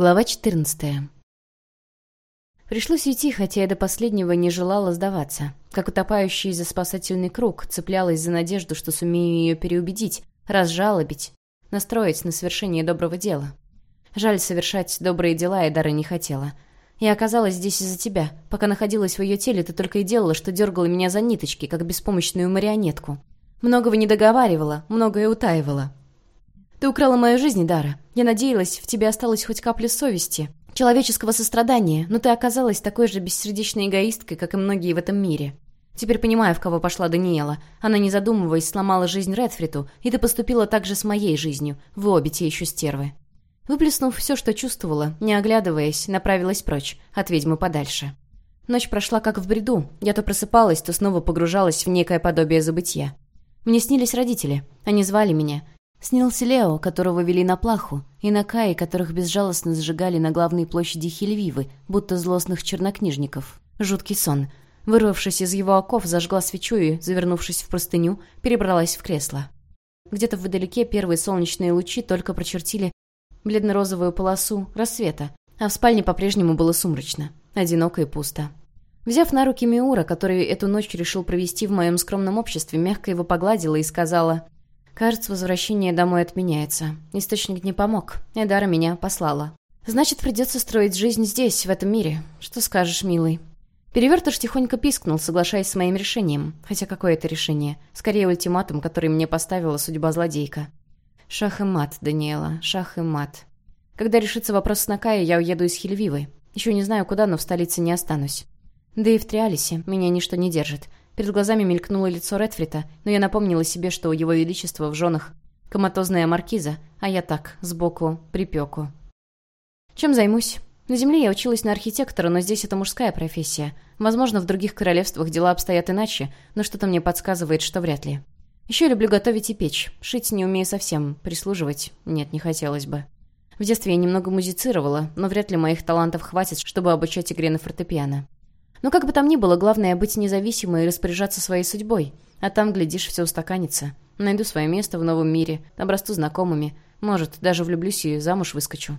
Глава 14. Пришлось уйти, хотя я до последнего не желала сдаваться. Как утопающий за спасательный круг, цеплялась за надежду, что сумею ее переубедить, разжалобить, настроить на совершение доброго дела. Жаль, совершать добрые дела я дары не хотела. Я оказалась здесь из-за тебя. Пока находилась в ее теле, ты только и делала, что дергала меня за ниточки, как беспомощную марионетку. Многого не договаривала, многое утаивала. Ты украла мою жизнь, Дара. Я надеялась, в тебе осталась хоть капля совести, человеческого сострадания, но ты оказалась такой же бессердечной эгоисткой, как и многие в этом мире. Теперь понимаю, в кого пошла Даниэла. Она, не задумываясь, сломала жизнь Редфриту, и ты поступила так же с моей жизнью. Вы обе те еще стервы. Выплеснув все, что чувствовала, не оглядываясь, направилась прочь, от ведьмы подальше. Ночь прошла как в бреду. Я то просыпалась, то снова погружалась в некое подобие забытия. Мне снились родители. Они звали меня. Снился Лео, которого вели на плаху, и на Каи, которых безжалостно сжигали на главной площади Хельвивы, будто злостных чернокнижников. Жуткий сон. Вырвавшись из его оков, зажгла свечу и, завернувшись в простыню, перебралась в кресло. Где-то вдалеке первые солнечные лучи только прочертили бледно-розовую полосу рассвета, а в спальне по-прежнему было сумрачно, одиноко и пусто. Взяв на руки Миура, который эту ночь решил провести в моем скромном обществе, мягко его погладила и сказала Кажется, возвращение домой отменяется. Источник не помог. Эдара меня послала. Значит, придется строить жизнь здесь, в этом мире. Что скажешь, милый?» Перевертыш тихонько пискнул, соглашаясь с моим решением. Хотя какое это решение? Скорее ультиматум, который мне поставила судьба злодейка. Шах и мат, Даниэла, шах и мат. Когда решится вопрос с Накая, я уеду из Хельвивы. Еще не знаю куда, но в столице не останусь. Да и в Триалисе меня ничто не держит. Перед глазами мелькнуло лицо Редфрита, но я напомнила себе, что у его величества в женах коматозная маркиза, а я так, сбоку, припеку. Чем займусь? На земле я училась на архитектора, но здесь это мужская профессия. Возможно, в других королевствах дела обстоят иначе, но что-то мне подсказывает, что вряд ли. Еще люблю готовить и печь. Шить не умею совсем, прислуживать нет, не хотелось бы. В детстве я немного музицировала, но вряд ли моих талантов хватит, чтобы обучать игре на фортепиано. Но как бы там ни было, главное быть независимой и распоряжаться своей судьбой. А там, глядишь, все устаканится. Найду свое место в новом мире, обрасту знакомыми. Может, даже влюблюсь и замуж выскочу.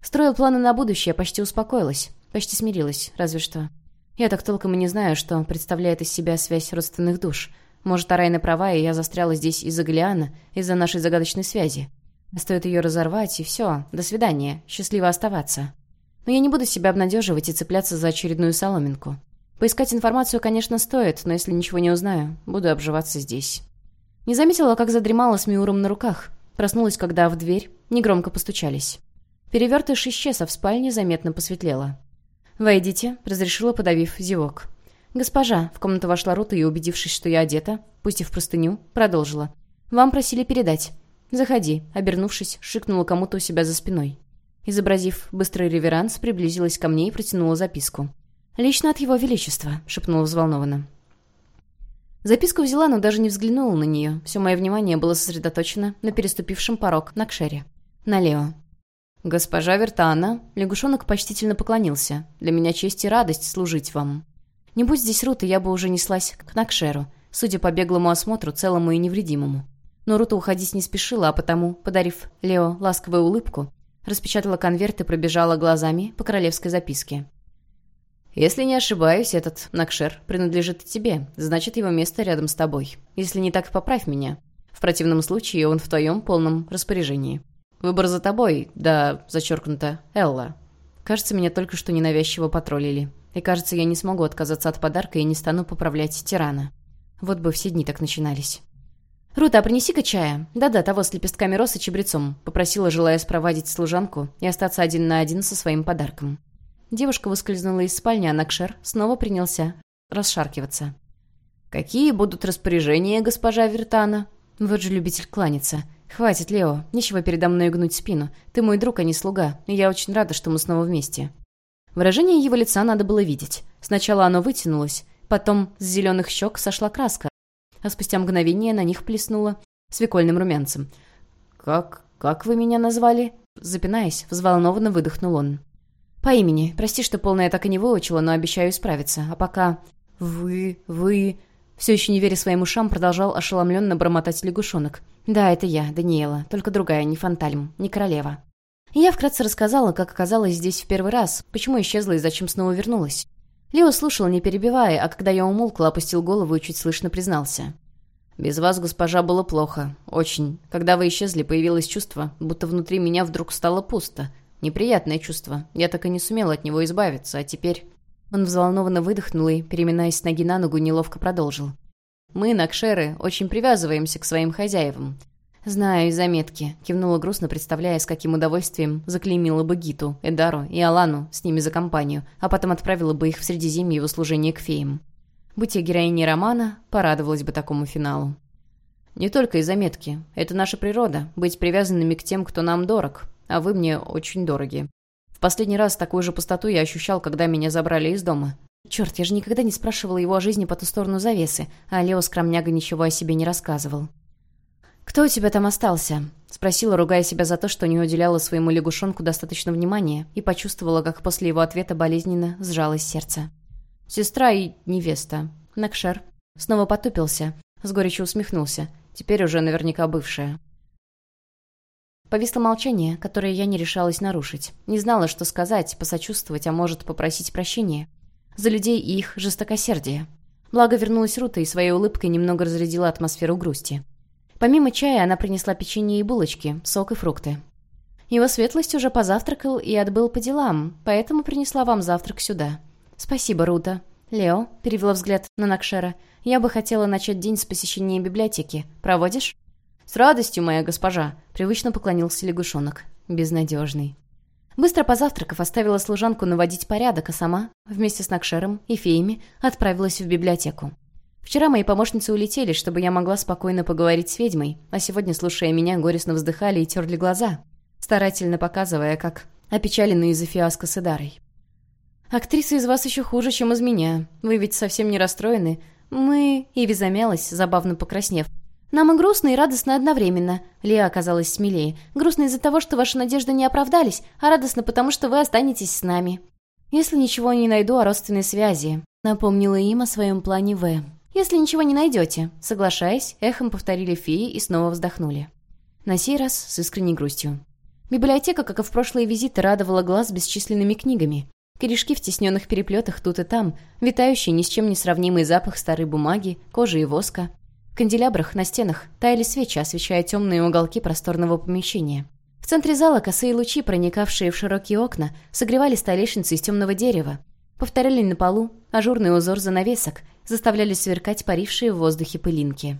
Строил планы на будущее, почти успокоилась. Почти смирилась, разве что. Я так толком и не знаю, что представляет из себя связь родственных душ. Может, Арайна права, и я застряла здесь из-за Галиана, из-за нашей загадочной связи. Стоит ее разорвать, и все. До свидания. Счастливо оставаться. Но я не буду себя обнадеживать и цепляться за очередную соломинку. Поискать информацию, конечно, стоит, но если ничего не узнаю, буду обживаться здесь. Не заметила, как задремала с Миуром на руках. Проснулась, когда в дверь негромко постучались. Перевертыш исчез, а в спальне заметно посветлело. «Войдите», — разрешила, подавив зевок. «Госпожа», — в комнату вошла Рута и, убедившись, что я одета, пустив простыню, продолжила. «Вам просили передать». «Заходи», — обернувшись, шикнула кому-то у себя за спиной. Изобразив быстрый реверанс, приблизилась ко мне и протянула записку. «Лично от его величества», — шепнула взволнованно. Записку взяла, но даже не взглянула на нее. Все мое внимание было сосредоточено на переступившем порог на Кшере. На Лео. «Госпожа Вертана», — лягушонок почтительно поклонился. «Для меня честь и радость служить вам». Не будь здесь Рута, я бы уже неслась к Накшеру, судя по беглому осмотру, целому и невредимому. Но Рута уходить не спешила, а потому, подарив Лео ласковую улыбку, Распечатала конверт и пробежала глазами по королевской записке. «Если не ошибаюсь, этот Накшер принадлежит тебе, значит, его место рядом с тобой. Если не так, поправь меня. В противном случае он в твоем полном распоряжении. Выбор за тобой, да, зачеркнуто, Элла. Кажется, меня только что ненавязчиво потроллили. И кажется, я не смогу отказаться от подарка и не стану поправлять тирана. Вот бы все дни так начинались». «Рута, а принеси-ка чая. Да-да, того с лепестками роз и чабрецом», — попросила, желая спровадить служанку и остаться один на один со своим подарком. Девушка выскользнула из спальни, а Накшер снова принялся расшаркиваться. «Какие будут распоряжения, госпожа Вертана?» «Вот же любитель кланяться. Хватит, Лео, нечего передо мной гнуть спину. Ты мой друг, а не слуга, и я очень рада, что мы снова вместе». Выражение его лица надо было видеть. Сначала оно вытянулось, потом с зеленых щек сошла краска, а спустя мгновение на них плеснуло свекольным румянцем. «Как... как вы меня назвали?» Запинаясь, взволнованно выдохнул он. «По имени. Прости, что полная так и не выучила, но обещаю исправиться. А пока...» «Вы... вы...» Все еще не веря своим ушам, продолжал ошеломленно бормотать лягушонок. «Да, это я, Даниэла, только другая, не Фантальм, не королева». И я вкратце рассказала, как оказалась здесь в первый раз, почему исчезла и зачем снова вернулась. Лео слушал, не перебивая, а когда я умолкла, опустил голову и чуть слышно признался. «Без вас, госпожа, было плохо. Очень. Когда вы исчезли, появилось чувство, будто внутри меня вдруг стало пусто. Неприятное чувство. Я так и не сумела от него избавиться, а теперь...» Он взволнованно выдохнул и, переминаясь с ноги на ногу, неловко продолжил. «Мы, Накшеры, очень привязываемся к своим хозяевам. «Знаю из заметки», — кивнула грустно, представляя, с каким удовольствием заклеймила бы Гиту, Эдару и Алану с ними за компанию, а потом отправила бы их в Средиземье в услужение к феям. Будь я героиней романа, порадовалась бы такому финалу. «Не только из заметки. Это наша природа — быть привязанными к тем, кто нам дорог, а вы мне очень дороги. В последний раз такую же пустоту я ощущал, когда меня забрали из дома. Черт, я же никогда не спрашивала его о жизни по ту сторону завесы, а Лео Скромняга ничего о себе не рассказывал. «Кто у тебя там остался?» — спросила, ругая себя за то, что не уделяла своему лягушонку достаточно внимания, и почувствовала, как после его ответа болезненно сжалось сердце. «Сестра и невеста. Накшер». Снова потупился, с горечью усмехнулся. Теперь уже наверняка бывшая. Повисло молчание, которое я не решалась нарушить. Не знала, что сказать, посочувствовать, а может, попросить прощения. За людей и их жестокосердие. Благо вернулась Рута и своей улыбкой немного разрядила атмосферу грусти. Помимо чая она принесла печенье и булочки, сок и фрукты. Его светлость уже позавтракал и отбыл по делам, поэтому принесла вам завтрак сюда. Спасибо, Рута. Лео, перевела взгляд на Накшера, я бы хотела начать день с посещения библиотеки. Проводишь? С радостью, моя госпожа, привычно поклонился лягушонок. Безнадежный. Быстро позавтракав, оставила служанку наводить порядок, а сама, вместе с Накшером и феями, отправилась в библиотеку. Вчера мои помощницы улетели, чтобы я могла спокойно поговорить с ведьмой, а сегодня, слушая меня, горестно вздыхали и терли глаза, старательно показывая, как опечалены из-за фиаско с Идарой. «Актриса из вас еще хуже, чем из меня. Вы ведь совсем не расстроены. Мы...» Иви замялась, забавно покраснев. «Нам и грустно, и радостно одновременно». Лия оказалась смелее. «Грустно из-за того, что ваши надежды не оправдались, а радостно потому, что вы останетесь с нами». «Если ничего не найду о родственной связи», — напомнила им о своем плане В. «Если ничего не найдете», — соглашаясь, эхом повторили феи и снова вздохнули. На сей раз с искренней грустью. Библиотека, как и в прошлые визиты, радовала глаз бесчисленными книгами. Корешки в тесненных переплетах тут и там, витающий ни с чем не сравнимый запах старой бумаги, кожи и воска. В канделябрах на стенах таяли свечи, освещая темные уголки просторного помещения. В центре зала косые лучи, проникавшие в широкие окна, согревали столешницы из темного дерева, повторяли на полу ажурный узор занавесок, заставляли сверкать парившие в воздухе пылинки.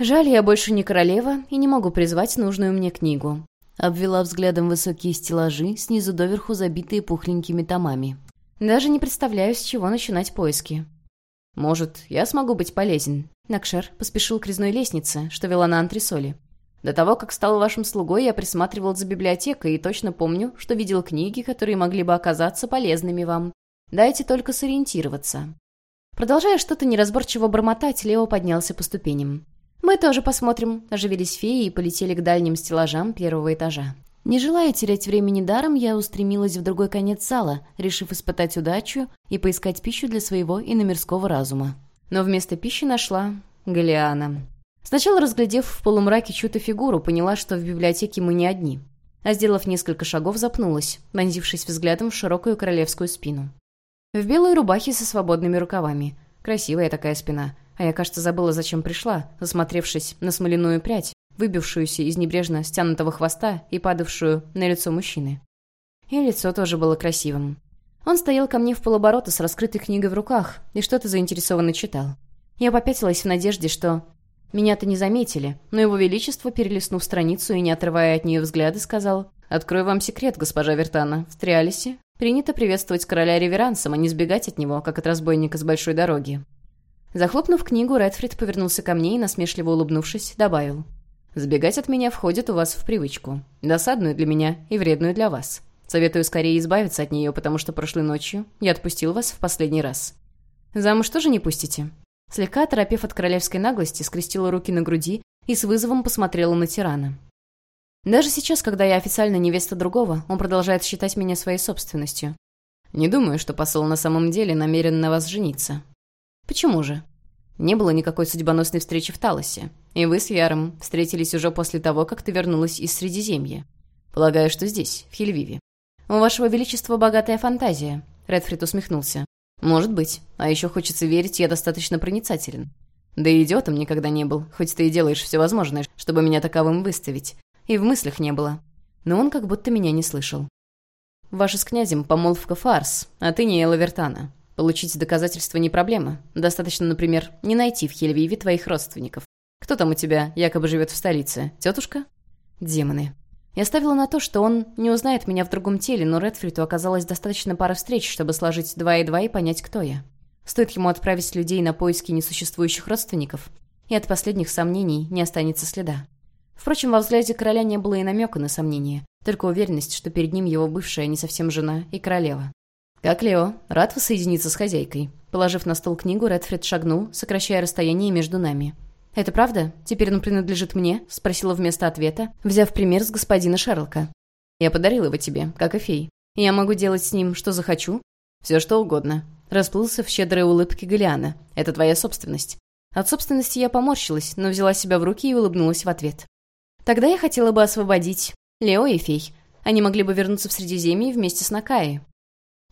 «Жаль, я больше не королева и не могу призвать нужную мне книгу», обвела взглядом высокие стеллажи, снизу доверху забитые пухленькими томами. «Даже не представляю, с чего начинать поиски». «Может, я смогу быть полезен?» Накшер поспешил к резной лестнице, что вела на антресоли. «До того, как стал вашим слугой, я присматривал за библиотекой и точно помню, что видел книги, которые могли бы оказаться полезными вам. Дайте только сориентироваться». Продолжая что-то неразборчиво бормотать, Лео поднялся по ступеням. «Мы тоже посмотрим», — оживились феи и полетели к дальним стеллажам первого этажа. Не желая терять времени даром, я устремилась в другой конец зала, решив испытать удачу и поискать пищу для своего иномирского разума. Но вместо пищи нашла Галиана. Сначала, разглядев в полумраке чью-то фигуру, поняла, что в библиотеке мы не одни. А сделав несколько шагов, запнулась, вонзившись взглядом в широкую королевскую спину. В белой рубахе со свободными рукавами. Красивая такая спина. А я, кажется, забыла, зачем пришла, засмотревшись на смоляную прядь, выбившуюся из небрежно стянутого хвоста и падавшую на лицо мужчины. И лицо тоже было красивым. Он стоял ко мне в полоборота с раскрытой книгой в руках и что-то заинтересованно читал. Я попятилась в надежде, что... Меня-то не заметили, но его величество, перелистнув страницу и не отрывая от нее взгляда, сказал «Открою вам секрет, госпожа Вертана. В Триалисе Принято приветствовать короля реверансом, а не сбегать от него, как от разбойника с большой дороги. Захлопнув книгу, Редфрид повернулся ко мне и, насмешливо улыбнувшись, добавил. «Сбегать от меня входит у вас в привычку. Досадную для меня и вредную для вас. Советую скорее избавиться от нее, потому что прошлой ночью я отпустил вас в последний раз. Замуж тоже не пустите?» Слегка оторопев от королевской наглости, скрестила руки на груди и с вызовом посмотрела на тирана. Даже сейчас, когда я официально невеста другого, он продолжает считать меня своей собственностью. Не думаю, что посол на самом деле намерен на вас жениться. Почему же? Не было никакой судьбоносной встречи в Талосе. И вы с Яром встретились уже после того, как ты вернулась из Средиземья. «Полагаю, что здесь, в Хельвиве». «У вашего величества богатая фантазия», — Редфрид усмехнулся. «Может быть. А еще хочется верить, я достаточно проницателен. Да и идиотом никогда не был, хоть ты и делаешь все возможное, чтобы меня таковым выставить. И в мыслях не было. Но он как будто меня не слышал. Ваша с князем помолвка фарс, а ты не Элла Вертана. Получить доказательства не проблема. Достаточно, например, не найти в Хельвиве твоих родственников. Кто там у тебя якобы живет в столице? Тетушка? Демоны. Я ставила на то, что он не узнает меня в другом теле, но Редфриту оказалось достаточно пары встреч, чтобы сложить два и два и понять, кто я. Стоит ему отправить людей на поиски несуществующих родственников, и от последних сомнений не останется следа. Впрочем, во взгляде короля не было и намека на сомнение, только уверенность, что перед ним его бывшая не совсем жена и королева. «Как Лео, рад воссоединиться с хозяйкой». Положив на стол книгу, Редфрид шагнул, сокращая расстояние между нами. «Это правда? Теперь он принадлежит мне?» — спросила вместо ответа, взяв пример с господина Шерлока. «Я подарил его тебе, как и фей. Я могу делать с ним, что захочу. Все, что угодно». Расплылся в щедрой улыбке Галиана. «Это твоя собственность». От собственности я поморщилась, но взяла себя в руки и улыбнулась в ответ. Тогда я хотела бы освободить Лео и Фей. Они могли бы вернуться в Средиземье вместе с Накаей.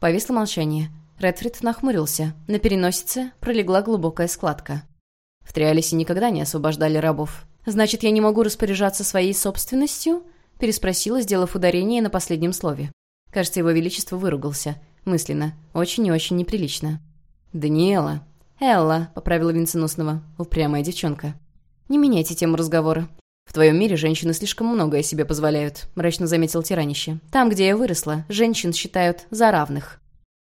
Повисло молчание. Редфрид нахмурился. На переносице пролегла глубокая складка. В Триалисе никогда не освобождали рабов. «Значит, я не могу распоряжаться своей собственностью?» переспросила, сделав ударение на последнем слове. Кажется, его величество выругался. Мысленно. Очень и очень неприлично. «Даниэла». «Элла», — поправила Винценуснова. Упрямая девчонка. «Не меняйте тему разговора. «В твоем мире женщины слишком многое себе позволяют», — мрачно заметил тиранище. «Там, где я выросла, женщин считают за равных».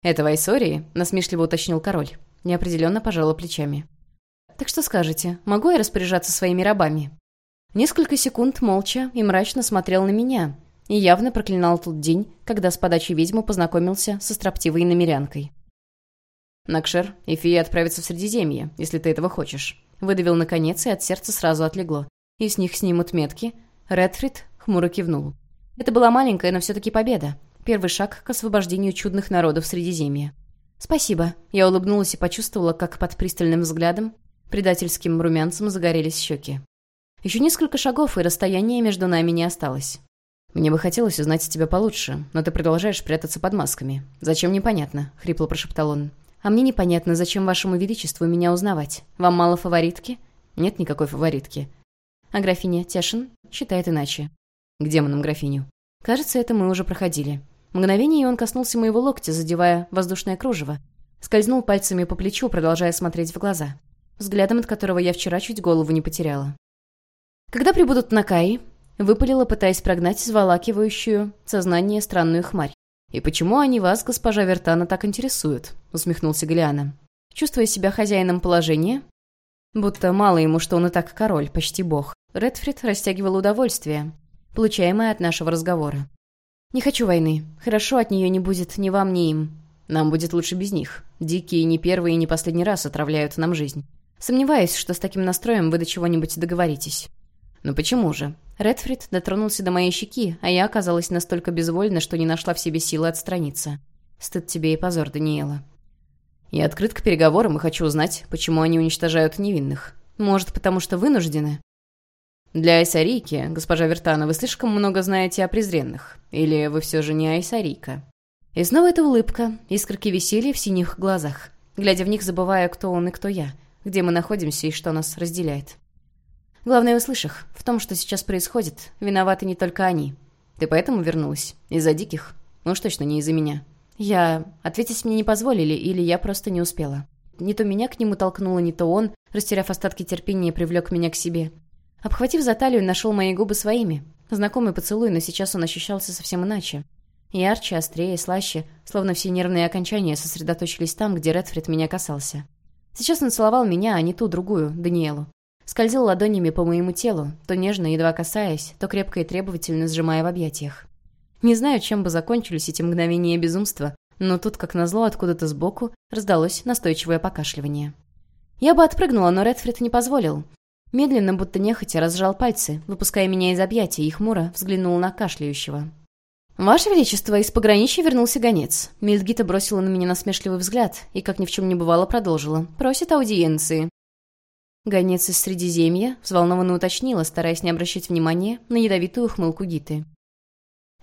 «Это в Айсории?» — насмешливо уточнил король. Неопределенно пожала плечами. «Так что скажете, могу я распоряжаться своими рабами?» Несколько секунд молча и мрачно смотрел на меня и явно проклинал тот день, когда с подачи ведьмы познакомился со строптивой намерянкой. «Накшер, и Фия отправится в Средиземье, если ты этого хочешь», — выдавил наконец, и от сердца сразу отлегло и с них снимут метки. Редфрид хмуро кивнул. Это была маленькая, но все-таки победа. Первый шаг к освобождению чудных народов Средиземья. «Спасибо». Я улыбнулась и почувствовала, как под пристальным взглядом, предательским румянцем загорелись щеки. Еще несколько шагов, и расстояние между нами не осталось. «Мне бы хотелось узнать тебя получше, но ты продолжаешь прятаться под масками. Зачем, непонятно», — хрипло прошептал он. «А мне непонятно, зачем вашему величеству меня узнавать. Вам мало фаворитки?» «Нет никакой фаворитки. А графиня Тешин считает иначе. К демонам графиню. Кажется, это мы уже проходили. Мгновение, и он коснулся моего локтя, задевая воздушное кружево. Скользнул пальцами по плечу, продолжая смотреть в глаза. Взглядом, от которого я вчера чуть голову не потеряла. Когда прибудут Накаи, выпалила, пытаясь прогнать заволакивающую сознание странную хмарь. «И почему они вас, госпожа Вертана, так интересуют?» — усмехнулся Галиана. Чувствуя себя хозяином положения, будто мало ему, что он и так король, почти бог, Редфрид растягивал удовольствие, получаемое от нашего разговора. «Не хочу войны. Хорошо от нее не будет ни вам, ни им. Нам будет лучше без них. Дикие не первый и не последний раз отравляют нам жизнь. Сомневаюсь, что с таким настроем вы до чего-нибудь договоритесь». «Ну почему же?» Редфрид дотронулся до моей щеки, а я оказалась настолько безвольна, что не нашла в себе силы отстраниться. Стыд тебе и позор, Даниэла. Я открыт к переговорам и хочу узнать, почему они уничтожают невинных. Может, потому что вынуждены? «Для Айсарики, госпожа Вертана, вы слишком много знаете о презренных. Или вы все же не Айсарика?» И снова эта улыбка, искорки веселья в синих глазах, глядя в них, забывая, кто он и кто я, где мы находимся и что нас разделяет. Главное в услышах, в том, что сейчас происходит, виноваты не только они. Ты поэтому вернулась? Из-за диких? Ну уж точно не из-за меня. Я... Ответить мне не позволили, или я просто не успела. Не то меня к нему толкнуло, не то он, растеряв остатки терпения, привлек меня к себе. Обхватив за талию, нашел мои губы своими. Знакомый поцелуй, но сейчас он ощущался совсем иначе. Ярче, острее, слаще, словно все нервные окончания сосредоточились там, где Редфрид меня касался. Сейчас он целовал меня, а не ту другую, Даниэлу. Скользил ладонями по моему телу, то нежно, едва касаясь, то крепко и требовательно сжимая в объятиях. Не знаю, чем бы закончились эти мгновения безумства, но тут, как назло, откуда-то сбоку раздалось настойчивое покашливание. Я бы отпрыгнула, но Редфрид не позволил. Медленно, будто нехотя, разжал пальцы, выпуская меня из объятий, и хмуро взглянул на кашляющего. «Ваше Величество, из пограничья вернулся гонец». Мильдгита бросила на меня насмешливый взгляд и, как ни в чем не бывало, продолжила. «Просит аудиенции». Гонец из Средиземья взволнованно уточнила, стараясь не обращать внимания на ядовитую ухмылку Гиты.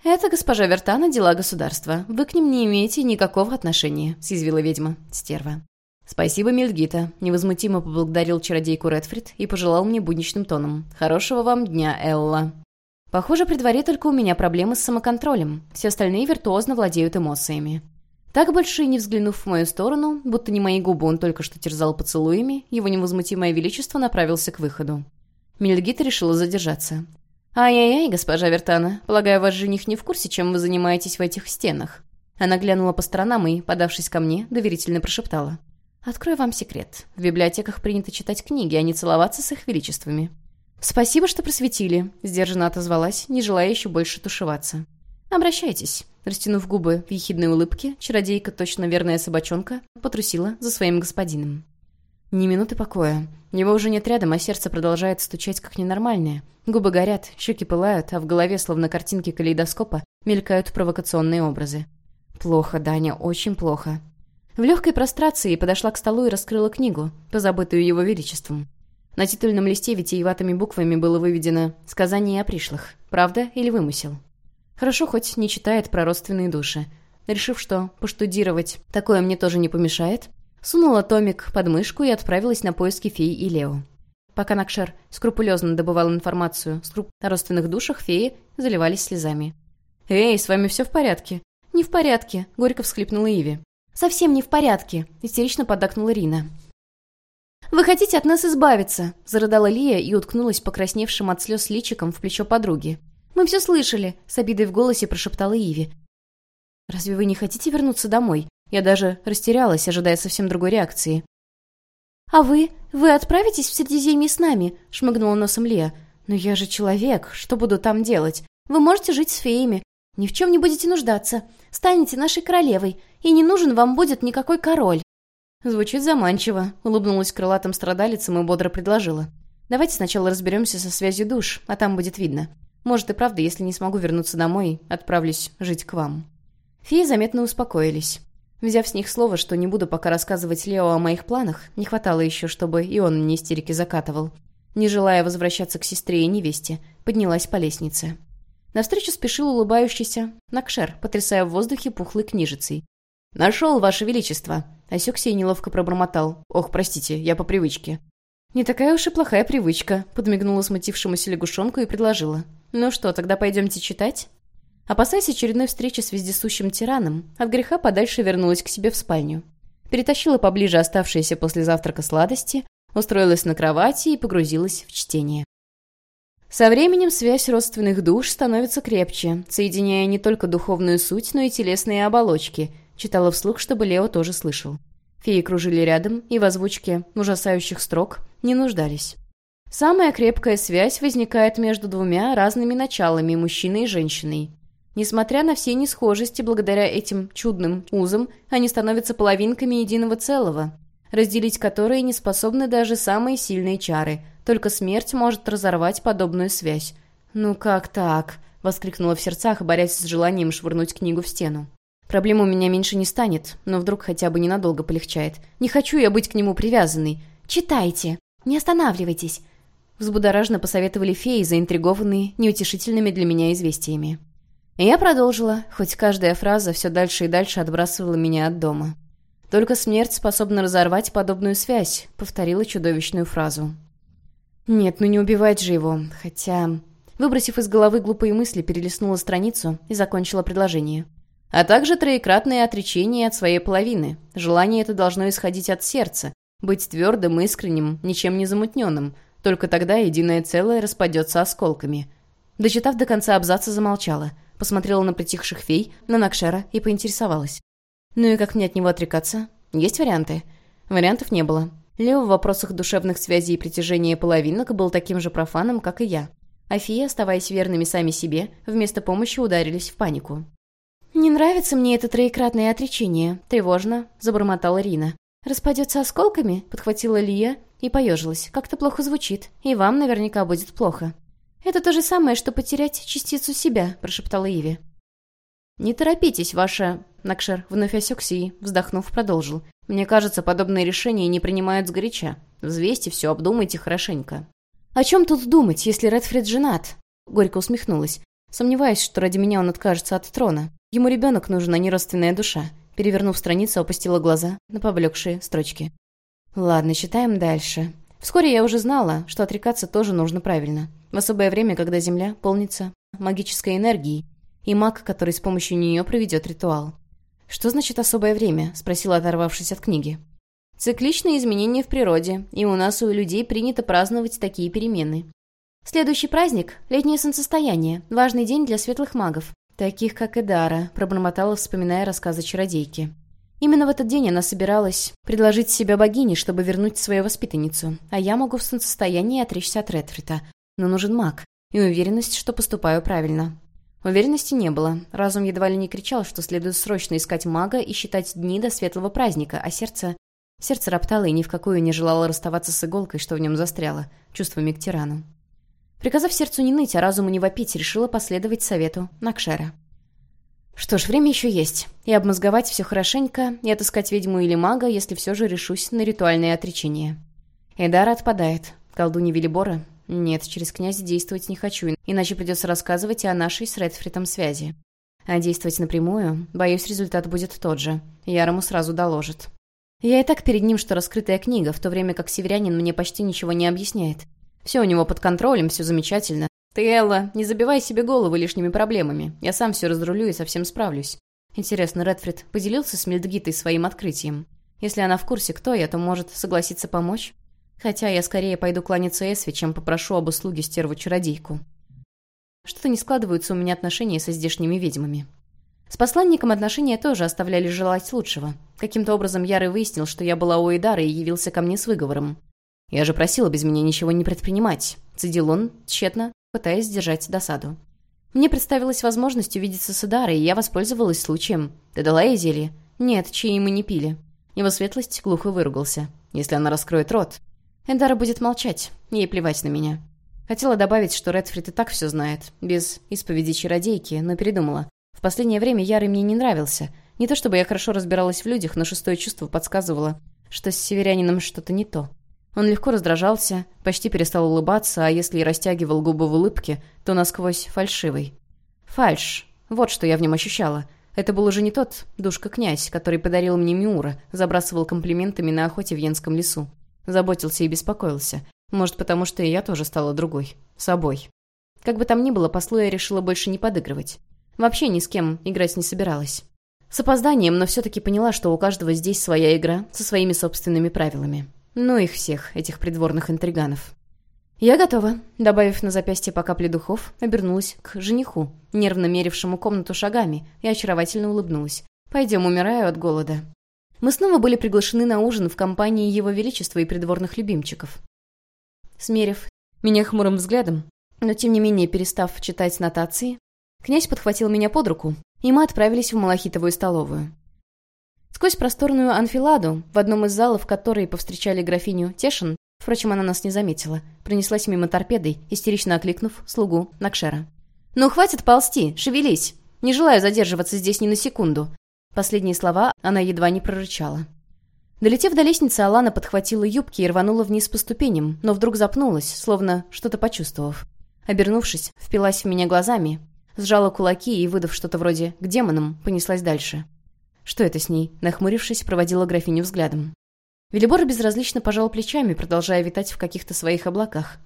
«Это, госпожа Вертана, дела государства. Вы к ним не имеете никакого отношения», — съязвила ведьма, стерва. «Спасибо, Мельгита», — невозмутимо поблагодарил чародейку Редфрид и пожелал мне будничным тоном. «Хорошего вам дня, Элла». Похоже, при дворе только у меня проблемы с самоконтролем. Все остальные виртуозно владеют эмоциями. Так больше и не взглянув в мою сторону, будто не мои губы он только что терзал поцелуями, его невозмутимое величество направился к выходу. Мельгита решила задержаться. «Ай-яй-яй, госпожа Вертана, полагаю, ваш жених не в курсе, чем вы занимаетесь в этих стенах?» Она глянула по сторонам и, подавшись ко мне, доверительно прошептала. «Открою вам секрет. В библиотеках принято читать книги, а не целоваться с их величествами». «Спасибо, что просветили», — сдержанно отозвалась, не желая еще больше тушеваться. «Обращайтесь». Растянув губы в ехидной улыбке, чародейка, точно верная собачонка, потрусила за своим господином. Ни минуты покоя. Его уже нет рядом, а сердце продолжает стучать как ненормальное. Губы горят, щеки пылают, а в голове, словно картинки калейдоскопа, мелькают провокационные образы. Плохо, Даня, очень плохо. В легкой прострации подошла к столу и раскрыла книгу, позабытую его величеством. На титульном листе витиеватыми буквами было выведено «Сказание о пришлых. Правда или вымысел?». Хорошо, хоть не читает про родственные души. Решив, что поштудировать такое мне тоже не помешает, сунула томик под мышку и отправилась на поиски феи и Лео. Пока Накшер скрупулезно добывал информацию о родственных душах, феи заливались слезами. «Эй, с вами все в порядке?» «Не в порядке», — горько всхлипнула Иви. «Совсем не в порядке», — истерично поддакнула Рина. «Вы хотите от нас избавиться?» — зарыдала Лия и уткнулась покрасневшим от слез личиком в плечо подруги. «Мы все слышали», — с обидой в голосе прошептала Иви. «Разве вы не хотите вернуться домой?» Я даже растерялась, ожидая совсем другой реакции. «А вы? Вы отправитесь в Средиземье с нами?» — шмыгнула носом Лия. «Но я же человек, что буду там делать? Вы можете жить с феями, ни в чем не будете нуждаться, станете нашей королевой, и не нужен вам будет никакой король». Звучит заманчиво, улыбнулась крылатым страдалицам и бодро предложила. «Давайте сначала разберемся со связью душ, а там будет видно. Может и правда, если не смогу вернуться домой, отправлюсь жить к вам». Феи заметно успокоились. Взяв с них слово, что не буду пока рассказывать Лео о моих планах, не хватало еще, чтобы и он мне истерики закатывал. Не желая возвращаться к сестре и невесте, поднялась по лестнице. Навстречу спешил улыбающийся Накшер, потрясая в воздухе пухлой книжицей. «Нашел, Ваше Величество!» Осекся и неловко пробормотал. «Ох, простите, я по привычке». «Не такая уж и плохая привычка», — подмигнула смутившемуся лягушонку и предложила. «Ну что, тогда пойдемте читать?» Опасаясь очередной встречи с вездесущим тираном, от греха подальше вернулась к себе в спальню. Перетащила поближе оставшиеся после завтрака сладости, устроилась на кровати и погрузилась в чтение. Со временем связь родственных душ становится крепче, соединяя не только духовную суть, но и телесные оболочки, читала вслух, чтобы Лео тоже слышал. Феи кружили рядом и в озвучке ужасающих строк не нуждались. Самая крепкая связь возникает между двумя разными началами, мужчиной и женщиной. Несмотря на все несхожести, благодаря этим чудным узам, они становятся половинками единого целого, разделить которые не способны даже самые сильные чары. Только смерть может разорвать подобную связь. «Ну как так?» — воскликнула в сердцах, борясь с желанием швырнуть книгу в стену. «Проблем у меня меньше не станет, но вдруг хотя бы ненадолго полегчает. Не хочу я быть к нему привязанной. Читайте! Не останавливайтесь!» Взбудоражно посоветовали феи, заинтригованные неутешительными для меня известиями. Я продолжила, хоть каждая фраза все дальше и дальше отбрасывала меня от дома. «Только смерть способна разорвать подобную связь», — повторила чудовищную фразу. «Нет, ну не убивать же его, хотя...» Выбросив из головы глупые мысли, перелистнула страницу и закончила предложение. А также троекратное отречение от своей половины. Желание это должно исходить от сердца, быть твердым, искренним, ничем не замутненным. Только тогда единое целое распадется осколками. Дочитав до конца абзаца, замолчала — посмотрела на притихших фей, на Накшера и поинтересовалась. «Ну и как мне от него отрекаться? Есть варианты?» Вариантов не было. Лео в вопросах душевных связей и притяжения половинок был таким же профаном, как и я. А феи, оставаясь верными сами себе, вместо помощи ударились в панику. «Не нравится мне это троекратное отречение», — тревожно забормотала Рина. «Распадется осколками?» — подхватила Лия и поежилась. «Как-то плохо звучит, и вам наверняка будет плохо». «Это то же самое, что потерять частицу себя», — прошептала Иви. «Не торопитесь, ваша...» Накшер вновь осекся и, вздохнув, продолжил. «Мне кажется, подобные решения не принимают сгоряча. Взвесьте все, обдумайте хорошенько». «О чем тут думать, если Редфрид женат?» Горько усмехнулась. Сомневаюсь, что ради меня он откажется от трона. Ему ребенок нужен, а не родственная душа. Перевернув страницу, опустила глаза на поблекшие строчки. Ладно, читаем дальше. Вскоре я уже знала, что отрекаться тоже нужно правильно. В особое время, когда Земля полнится магической энергией, и маг, который с помощью нее проведет ритуал. «Что значит особое время?» – спросила, оторвавшись от книги. «Цикличные изменения в природе, и у нас у людей принято праздновать такие перемены. Следующий праздник – летнее солнцестояние, важный день для светлых магов, таких как Эдара», – пробормотала, вспоминая рассказы чародейки. Именно в этот день она собиралась предложить себя богине, чтобы вернуть свою воспитанницу, а я могу в солнцестоянии отречься от Редфрита. Но нужен маг и уверенность, что поступаю правильно. Уверенности не было. Разум едва ли не кричал, что следует срочно искать мага и считать дни до светлого праздника, а сердце... Сердце роптало и ни в какую не желало расставаться с иголкой, что в нем застряло, чувствами к тирану. Приказав сердцу не ныть, а разуму не вопить, решила последовать совету Накшера. Что ж, время еще есть. И обмозговать все хорошенько, и отыскать ведьму или мага, если все же решусь на ритуальное отречение. Эдар отпадает. Колдунья Велибора? Нет, через князя действовать не хочу, иначе придется рассказывать о нашей с Редфритом связи. А действовать напрямую, боюсь, результат будет тот же. Ярому сразу доложит. Я и так перед ним, что раскрытая книга, в то время как северянин мне почти ничего не объясняет. Все у него под контролем, все замечательно. «Ты, Элла, не забивай себе голову лишними проблемами. Я сам все разрулю и совсем справлюсь». Интересно, Редфрид поделился с Мельдгитой своим открытием? Если она в курсе, кто я, то может согласиться помочь? Хотя я скорее пойду кланяться Эсви, чем попрошу об услуге стерву-чародейку. Что-то не складываются у меня отношения со здешними ведьмами. С посланником отношения тоже оставляли желать лучшего. Каким-то образом Ярый выяснил, что я была у Эйдара и явился ко мне с выговором. «Я же просила без меня ничего не предпринимать», — цедил он, тщетно пытаясь сдержать досаду. Мне представилась возможность увидеться с Идарой, и я воспользовалась случаем. Ты дала ей зелье? Нет, чьи мы не пили. Его светлость глухо выругался. Если она раскроет рот. Эдара будет молчать, ей плевать на меня. Хотела добавить, что Редфрид и так все знает, без исповеди чародейки, но передумала. В последнее время Ярый мне не нравился. Не то чтобы я хорошо разбиралась в людях, но шестое чувство подсказывало, что с северянином что-то не то. Он легко раздражался, почти перестал улыбаться, а если и растягивал губы в улыбке, то насквозь фальшивый. Фальш. Вот что я в нем ощущала. Это был уже не тот душка-князь, который подарил мне Миура, забрасывал комплиментами на охоте в Янском лесу. Заботился и беспокоился. Может, потому что и я тоже стала другой. Собой. Как бы там ни было, послу я решила больше не подыгрывать. Вообще ни с кем играть не собиралась. С опозданием, но все-таки поняла, что у каждого здесь своя игра со своими собственными правилами. Ну их всех, этих придворных интриганов. «Я готова», — добавив на запястье по капле духов, обернулась к жениху, нервно мерившему комнату шагами, и очаровательно улыбнулась. «Пойдем, умираю от голода». Мы снова были приглашены на ужин в компании Его Величества и придворных любимчиков. Смерив меня хмурым взглядом, но тем не менее перестав читать нотации, князь подхватил меня под руку, и мы отправились в Малахитовую столовую. Сквозь просторную анфиладу, в одном из залов которой повстречали графиню Тешин, впрочем, она нас не заметила, пронеслась мимо торпедой, истерично окликнув слугу Накшера. «Ну, хватит ползти, шевелись! Не желаю задерживаться здесь ни на секунду!» Последние слова она едва не прорычала. Долетев до лестницы, Алана подхватила юбки и рванула вниз по ступеням, но вдруг запнулась, словно что-то почувствовав. Обернувшись, впилась в меня глазами, сжала кулаки и, выдав что-то вроде «к демонам», понеслась дальше. Что это с ней? Нахмурившись, проводила графиню взглядом. Велибор безразлично пожал плечами, продолжая витать в каких-то своих облаках.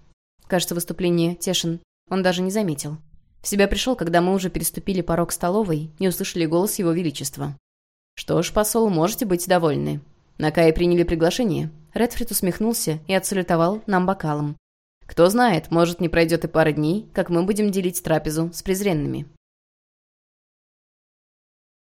Кажется, выступление Тешин он даже не заметил. В себя пришел, когда мы уже переступили порог столовой и услышали голос его величества. «Что ж, посол, можете быть довольны. На Кае приняли приглашение». Редфрид усмехнулся и отсалютовал нам бокалом. «Кто знает, может, не пройдет и пара дней, как мы будем делить трапезу с презренными».